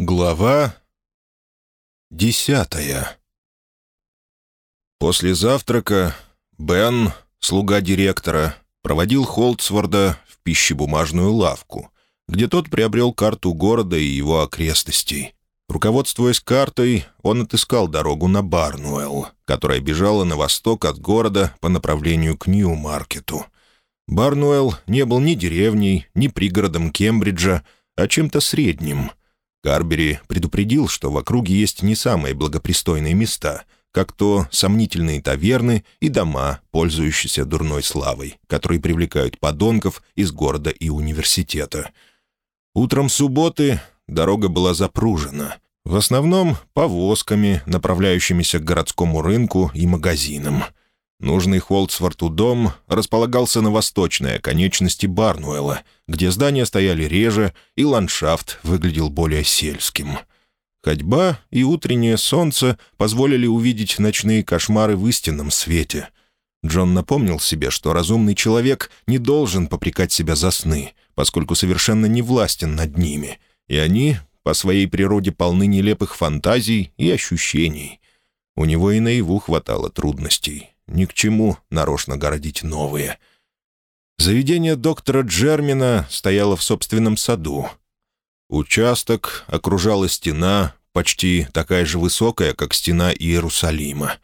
Глава десятая После завтрака Бен, слуга директора, проводил Холдсворда в пищебумажную лавку, где тот приобрел карту города и его окрестностей. Руководствуясь картой, он отыскал дорогу на Барнуэлл, которая бежала на восток от города по направлению к Нью-Маркету. Барнуэлл не был ни деревней, ни пригородом Кембриджа, а чем-то средним — Карбери предупредил, что в округе есть не самые благопристойные места, как то сомнительные таверны и дома, пользующиеся дурной славой, которые привлекают подонков из города и университета. Утром субботы дорога была запружена, в основном повозками, направляющимися к городскому рынку и магазинам — Нужный Холдсворту дом располагался на восточной оконечности Барнуэлла, где здания стояли реже, и ландшафт выглядел более сельским. Ходьба и утреннее солнце позволили увидеть ночные кошмары в истинном свете. Джон напомнил себе, что разумный человек не должен попрекать себя за сны, поскольку совершенно не властен над ними, и они по своей природе полны нелепых фантазий и ощущений. У него и наяву хватало трудностей. Ни к чему нарочно городить новые. Заведение доктора Джермина стояло в собственном саду. Участок окружала стена, почти такая же высокая, как стена Иерусалима.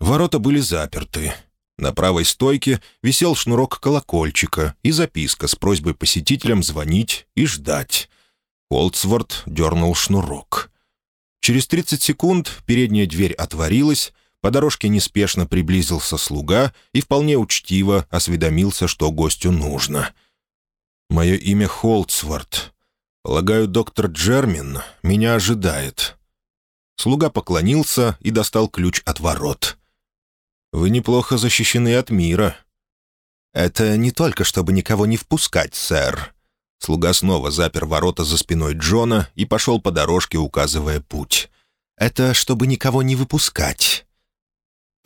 Ворота были заперты. На правой стойке висел шнурок колокольчика и записка с просьбой посетителям звонить и ждать. Холдсворт дернул шнурок. Через 30 секунд передняя дверь отворилась, по дорожке неспешно приблизился слуга и вполне учтиво осведомился, что гостю нужно. «Мое имя Холдсворт. Полагаю, доктор Джермин меня ожидает». Слуга поклонился и достал ключ от ворот. «Вы неплохо защищены от мира». «Это не только, чтобы никого не впускать, сэр». Слуга снова запер ворота за спиной Джона и пошел по дорожке, указывая путь. «Это чтобы никого не выпускать».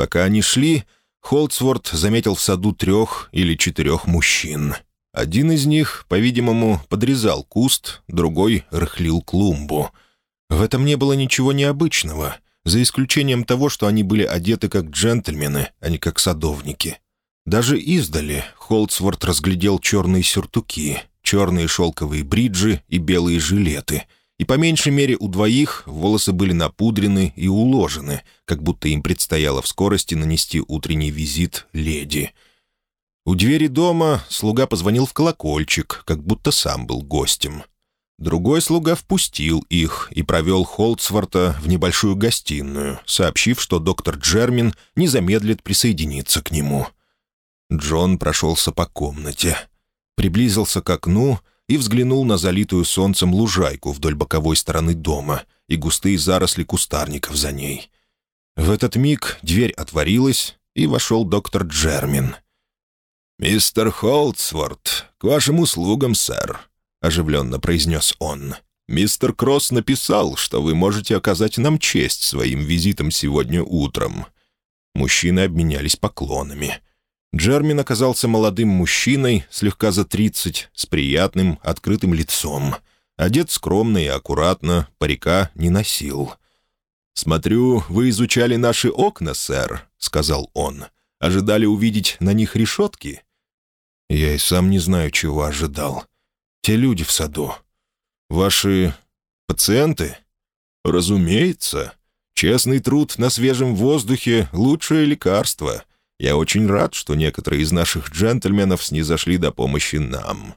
Пока они шли, Холдсворт заметил в саду трех или четырех мужчин. Один из них, по-видимому, подрезал куст, другой рыхлил клумбу. В этом не было ничего необычного, за исключением того, что они были одеты как джентльмены, а не как садовники. Даже издали Холдсворт разглядел черные сюртуки, черные шелковые бриджи и белые жилеты — и по меньшей мере у двоих волосы были напудрены и уложены, как будто им предстояло в скорости нанести утренний визит леди. У двери дома слуга позвонил в колокольчик, как будто сам был гостем. Другой слуга впустил их и провел Холдсворта в небольшую гостиную, сообщив, что доктор Джермин не замедлит присоединиться к нему. Джон прошелся по комнате, приблизился к окну и взглянул на залитую солнцем лужайку вдоль боковой стороны дома и густые заросли кустарников за ней. В этот миг дверь отворилась, и вошел доктор Джермин. «Мистер Холдсворт, к вашим услугам, сэр», — оживленно произнес он. «Мистер Кросс написал, что вы можете оказать нам честь своим визитом сегодня утром». Мужчины обменялись поклонами — Джермин оказался молодым мужчиной, слегка за тридцать, с приятным, открытым лицом. Одет скромно и аккуратно, парика не носил. «Смотрю, вы изучали наши окна, сэр», — сказал он. «Ожидали увидеть на них решетки?» «Я и сам не знаю, чего ожидал. Те люди в саду. Ваши пациенты?» «Разумеется. Честный труд на свежем воздухе — лучшее лекарство. Я очень рад, что некоторые из наших джентльменов снизошли до помощи нам».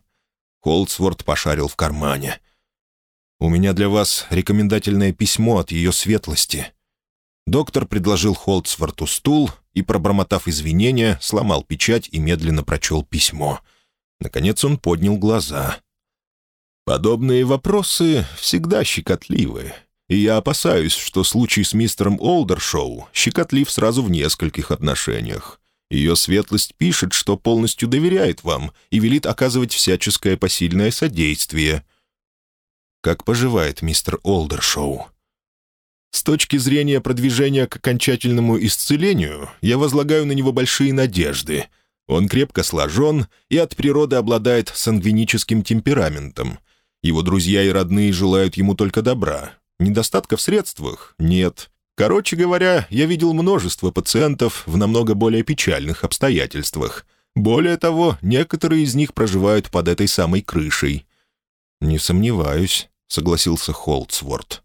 Холдсворт пошарил в кармане. «У меня для вас рекомендательное письмо от ее светлости». Доктор предложил Холдсворту стул и, пробормотав извинения, сломал печать и медленно прочел письмо. Наконец он поднял глаза. «Подобные вопросы всегда щекотливы, и я опасаюсь, что случай с мистером Олдершоу щекотлив сразу в нескольких отношениях. Ее светлость пишет, что полностью доверяет вам и велит оказывать всяческое посильное содействие. Как поживает мистер Олдершоу? С точки зрения продвижения к окончательному исцелению, я возлагаю на него большие надежды. Он крепко сложен и от природы обладает сангвиническим темпераментом. Его друзья и родные желают ему только добра. Недостатка в средствах нет. Короче говоря, я видел множество пациентов в намного более печальных обстоятельствах. Более того, некоторые из них проживают под этой самой крышей». «Не сомневаюсь», — согласился Холдсворт.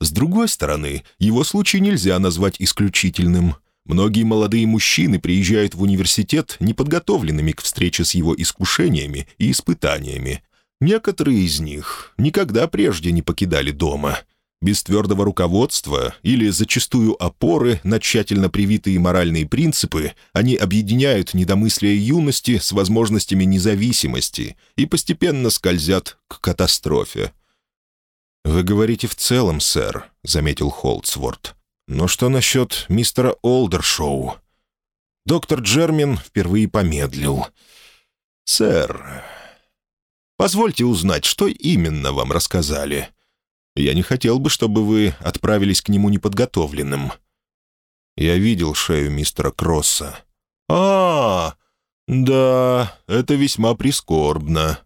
«С другой стороны, его случай нельзя назвать исключительным. Многие молодые мужчины приезжают в университет неподготовленными к встрече с его искушениями и испытаниями. Некоторые из них никогда прежде не покидали дома. Без твердого руководства или зачастую опоры на тщательно привитые моральные принципы они объединяют недомыслие юности с возможностями независимости и постепенно скользят к катастрофе. «Вы говорите в целом, сэр», — заметил Холдсворт. Но что насчет мистера Олдершоу? Доктор Джермин впервые помедлил. «Сэр, позвольте узнать, что именно вам рассказали. Я не хотел бы, чтобы вы отправились к нему неподготовленным». Я видел шею мистера Кросса. «А, да, это весьма прискорбно».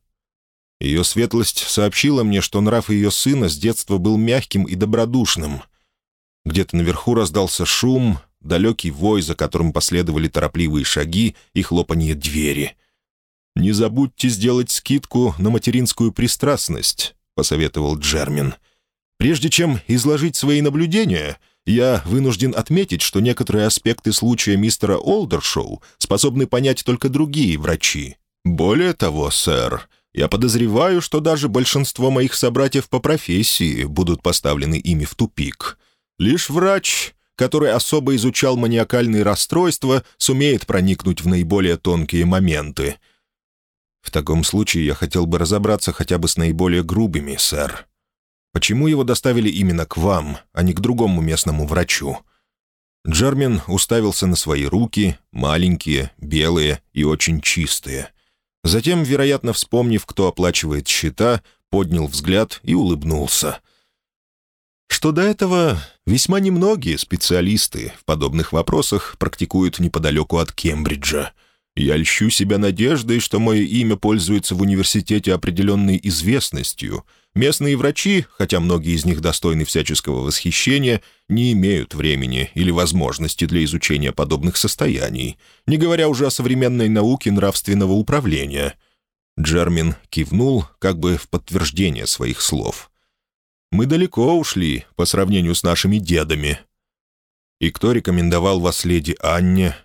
Ее светлость сообщила мне, что нрав ее сына с детства был мягким и добродушным. Где-то наверху раздался шум, далекий вой, за которым последовали торопливые шаги и хлопанье двери. «Не забудьте сделать скидку на материнскую пристрастность», — посоветовал Джермин. «Прежде чем изложить свои наблюдения, я вынужден отметить, что некоторые аспекты случая мистера Олдершоу способны понять только другие врачи. Более того, сэр, я подозреваю, что даже большинство моих собратьев по профессии будут поставлены ими в тупик». Лишь врач, который особо изучал маниакальные расстройства, сумеет проникнуть в наиболее тонкие моменты. В таком случае я хотел бы разобраться хотя бы с наиболее грубыми, сэр. Почему его доставили именно к вам, а не к другому местному врачу?» Джермин уставился на свои руки, маленькие, белые и очень чистые. Затем, вероятно, вспомнив, кто оплачивает счета, поднял взгляд и улыбнулся что до этого весьма немногие специалисты в подобных вопросах практикуют неподалеку от Кембриджа. Я льщу себя надеждой, что мое имя пользуется в университете определенной известностью. Местные врачи, хотя многие из них достойны всяческого восхищения, не имеют времени или возможности для изучения подобных состояний, не говоря уже о современной науке нравственного управления. Джермин кивнул, как бы в подтверждение своих слов. Мы далеко ушли по сравнению с нашими дедами. И кто рекомендовал вас леди Анне?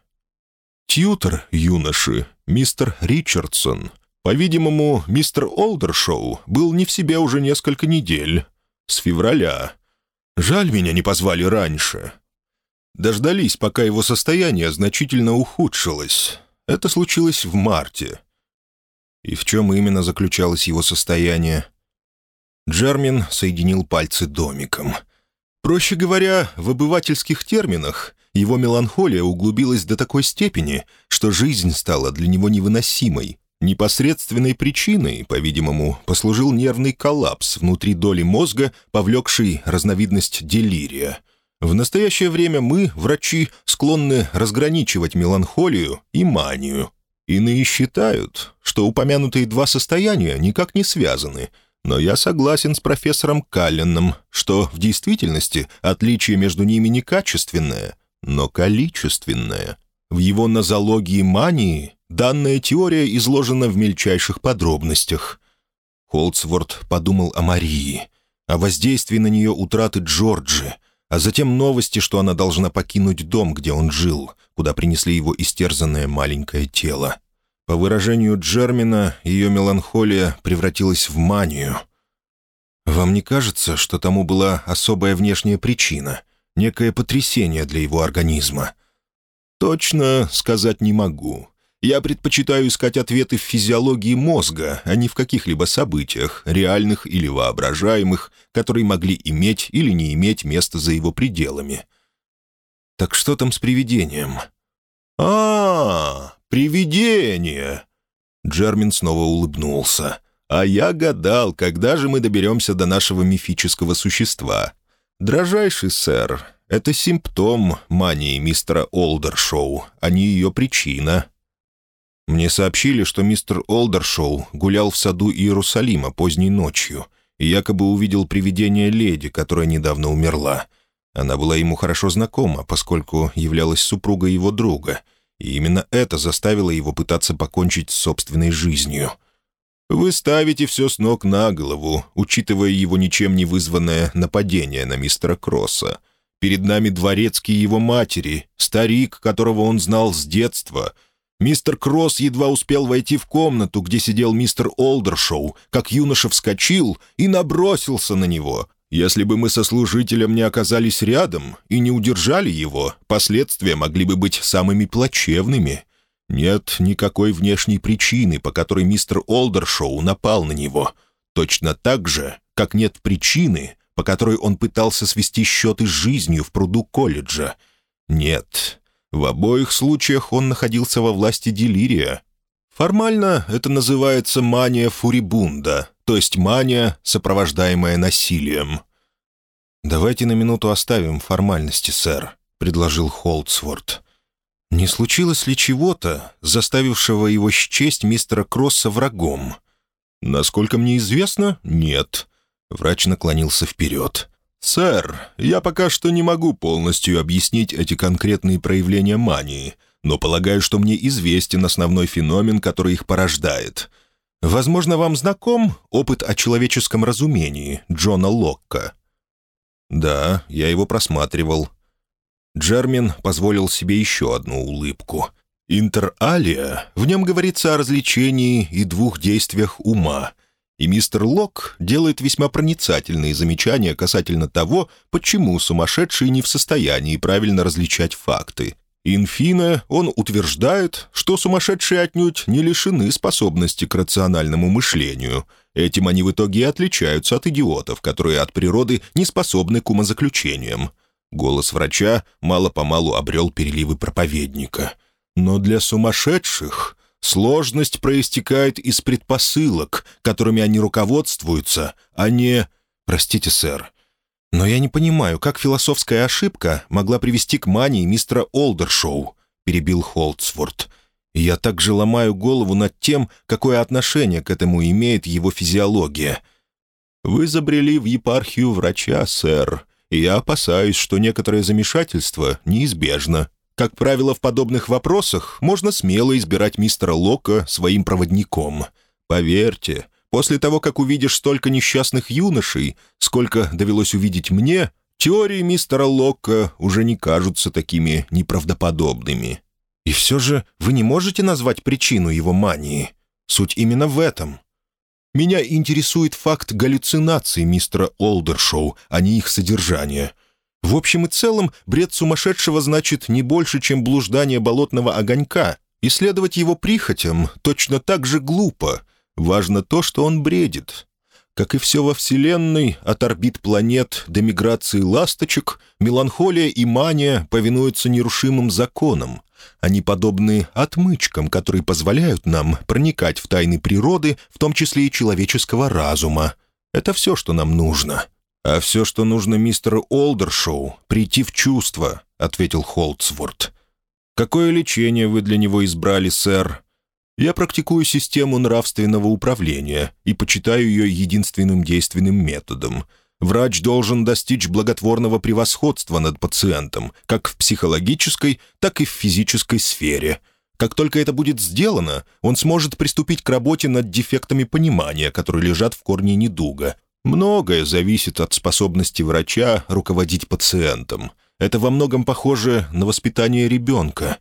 Тьютер юноши, мистер Ричардсон. По-видимому, мистер Олдершоу был не в себе уже несколько недель. С февраля. Жаль, меня не позвали раньше. Дождались, пока его состояние значительно ухудшилось. Это случилось в марте. И в чем именно заключалось его состояние? Джермин соединил пальцы домиком. Проще говоря, в обывательских терминах его меланхолия углубилась до такой степени, что жизнь стала для него невыносимой. Непосредственной причиной, по-видимому, послужил нервный коллапс внутри доли мозга, повлекший разновидность делирия. В настоящее время мы, врачи, склонны разграничивать меланхолию и манию. Иные считают, что упомянутые два состояния никак не связаны – но я согласен с профессором Калленом, что в действительности отличие между ними не качественное, но количественное. В его нозологии мании данная теория изложена в мельчайших подробностях. Холдсворт подумал о Марии, о воздействии на нее утраты Джорджи, а затем новости, что она должна покинуть дом, где он жил, куда принесли его истерзанное маленькое тело. По выражению Джермина, ее меланхолия превратилась в манию. «Вам не кажется, что тому была особая внешняя причина, некое потрясение для его организма?» «Точно сказать не могу. Я предпочитаю искать ответы в физиологии мозга, а не в каких-либо событиях, реальных или воображаемых, которые могли иметь или не иметь место за его пределами». «Так что там с привидением?» «А, -а, -а «Привидение!» Джермин снова улыбнулся. «А я гадал, когда же мы доберемся до нашего мифического существа. Дрожайший сэр, это симптом мании мистера Олдершоу, а не ее причина». Мне сообщили, что мистер Олдершоу гулял в саду Иерусалима поздней ночью и якобы увидел привидение леди, которая недавно умерла. Она была ему хорошо знакома, поскольку являлась супругой его друга, и именно это заставило его пытаться покончить с собственной жизнью. Вы ставите все с ног на голову, учитывая его ничем не вызванное нападение на мистера Кросса. Перед нами дворецкий его матери, старик, которого он знал с детства — Мистер Кросс едва успел войти в комнату, где сидел мистер Олдершоу, как юноша вскочил и набросился на него. Если бы мы со служителем не оказались рядом и не удержали его, последствия могли бы быть самыми плачевными. Нет никакой внешней причины, по которой мистер Олдершоу напал на него. Точно так же, как нет причины, по которой он пытался свести счеты с жизнью в пруду колледжа. Нет, в обоих случаях он находился во власти делирия. Формально это называется мания фурибунда, то есть мания, сопровождаемая насилием. «Давайте на минуту оставим формальности, сэр», — предложил Холдсворт. «Не случилось ли чего-то, заставившего его счесть мистера Кросса врагом?» «Насколько мне известно, нет». Врач наклонился вперед. «Сэр, я пока что не могу полностью объяснить эти конкретные проявления мании, но полагаю, что мне известен основной феномен, который их порождает. Возможно, вам знаком опыт о человеческом разумении Джона Локка?» «Да, я его просматривал». Джермин позволил себе еще одну улыбку. «Интер алия» в нем говорится о развлечении и двух действиях ума — и мистер Лок делает весьма проницательные замечания касательно того, почему сумасшедшие не в состоянии правильно различать факты. Инфина он утверждает, что сумасшедшие отнюдь не лишены способности к рациональному мышлению. Этим они в итоге и отличаются от идиотов, которые от природы не способны к умозаключениям. Голос врача мало-помалу обрел переливы проповедника. Но для сумасшедших Сложность проистекает из предпосылок, которыми они руководствуются, а не... Простите, сэр. Но я не понимаю, как философская ошибка могла привести к мании мистера Олдершоу, перебил Холдсворт. Я также ломаю голову над тем, какое отношение к этому имеет его физиология. Вы забрели в епархию врача, сэр, и я опасаюсь, что некоторое замешательство неизбежно. Как правило, в подобных вопросах можно смело избирать мистера Лока своим проводником. Поверьте, после того, как увидишь столько несчастных юношей, сколько довелось увидеть мне, теории мистера Лока уже не кажутся такими неправдоподобными. И все же вы не можете назвать причину его мании. Суть именно в этом. Меня интересует факт галлюцинаций мистера Олдершоу, а не их содержание — в общем и целом, бред сумасшедшего значит не больше, чем блуждание болотного огонька. Исследовать его прихотям точно так же глупо. Важно то, что он бредит. Как и все во Вселенной, от орбит планет до миграции ласточек, меланхолия и мания повинуются нерушимым законам. Они подобны отмычкам, которые позволяют нам проникать в тайны природы, в том числе и человеческого разума. Это все, что нам нужно. «А все, что нужно мистеру Олдершоу, прийти в чувство», — ответил Холдсворт. «Какое лечение вы для него избрали, сэр?» «Я практикую систему нравственного управления и почитаю ее единственным действенным методом. Врач должен достичь благотворного превосходства над пациентом, как в психологической, так и в физической сфере». Как только это будет сделано, он сможет приступить к работе над дефектами понимания, которые лежат в корне недуга, Многое зависит от способности врача руководить пациентом. Это во многом похоже на воспитание ребенка.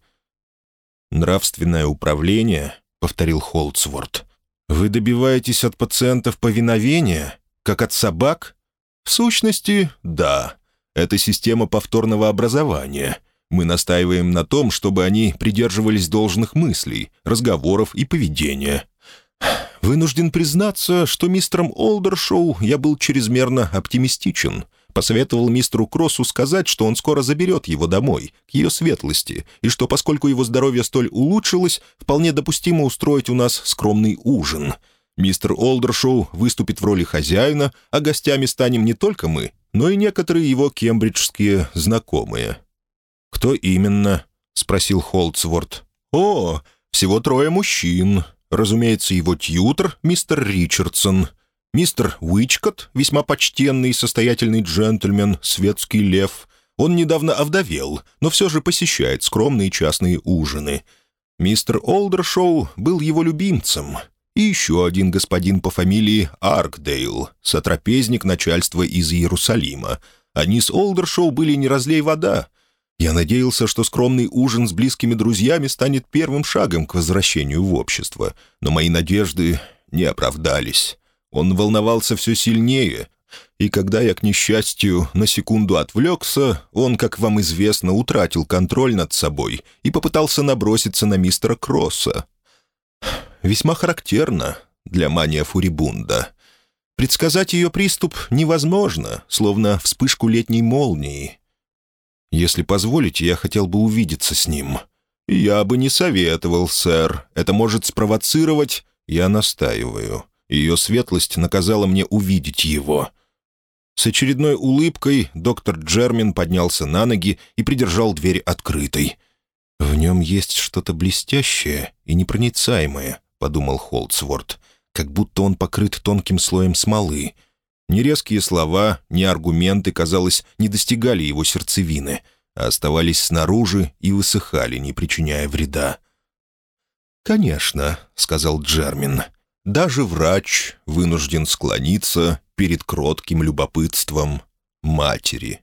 «Нравственное управление», — повторил Холдсворт. «Вы добиваетесь от пациентов повиновения, как от собак?» «В сущности, да. Это система повторного образования. Мы настаиваем на том, чтобы они придерживались должных мыслей, разговоров и поведения. Вынужден признаться, что мистером Олдершоу я был чрезмерно оптимистичен. Посоветовал мистеру Кроссу сказать, что он скоро заберет его домой, к ее светлости, и что, поскольку его здоровье столь улучшилось, вполне допустимо устроить у нас скромный ужин. Мистер Олдершоу выступит в роли хозяина, а гостями станем не только мы, но и некоторые его кембриджские знакомые. «Кто именно?» — спросил Холдсворт. «О, Всего трое мужчин. Разумеется, его тьютер, мистер Ричардсон, мистер Уичкот, весьма почтенный и состоятельный джентльмен, светский лев. Он недавно овдовел, но все же посещает скромные частные ужины. Мистер Олдершоу был его любимцем. И еще один господин по фамилии Аркдейл, сотрапезник начальства из Иерусалима. Они с Олдершоу были не разлей вода — я надеялся, что скромный ужин с близкими друзьями станет первым шагом к возвращению в общество, но мои надежды не оправдались. Он волновался все сильнее, и когда я, к несчастью, на секунду отвлекся, он, как вам известно, утратил контроль над собой и попытался наброситься на мистера Кросса. Весьма характерно для мания фурибунда. Предсказать ее приступ невозможно, словно вспышку летней молнии — если позволите, я хотел бы увидеться с ним». «Я бы не советовал, сэр. Это может спровоцировать...» «Я настаиваю. Ее светлость наказала мне увидеть его». С очередной улыбкой доктор Джермин поднялся на ноги и придержал дверь открытой. «В нем есть что-то блестящее и непроницаемое», — подумал Холдсворт, «как будто он покрыт тонким слоем смолы. Ни резкие слова, ни аргументы, казалось, не достигали его сердцевины, а оставались снаружи и высыхали, не причиняя вреда. «Конечно», — сказал Джермин, — «даже врач вынужден склониться перед кротким любопытством матери».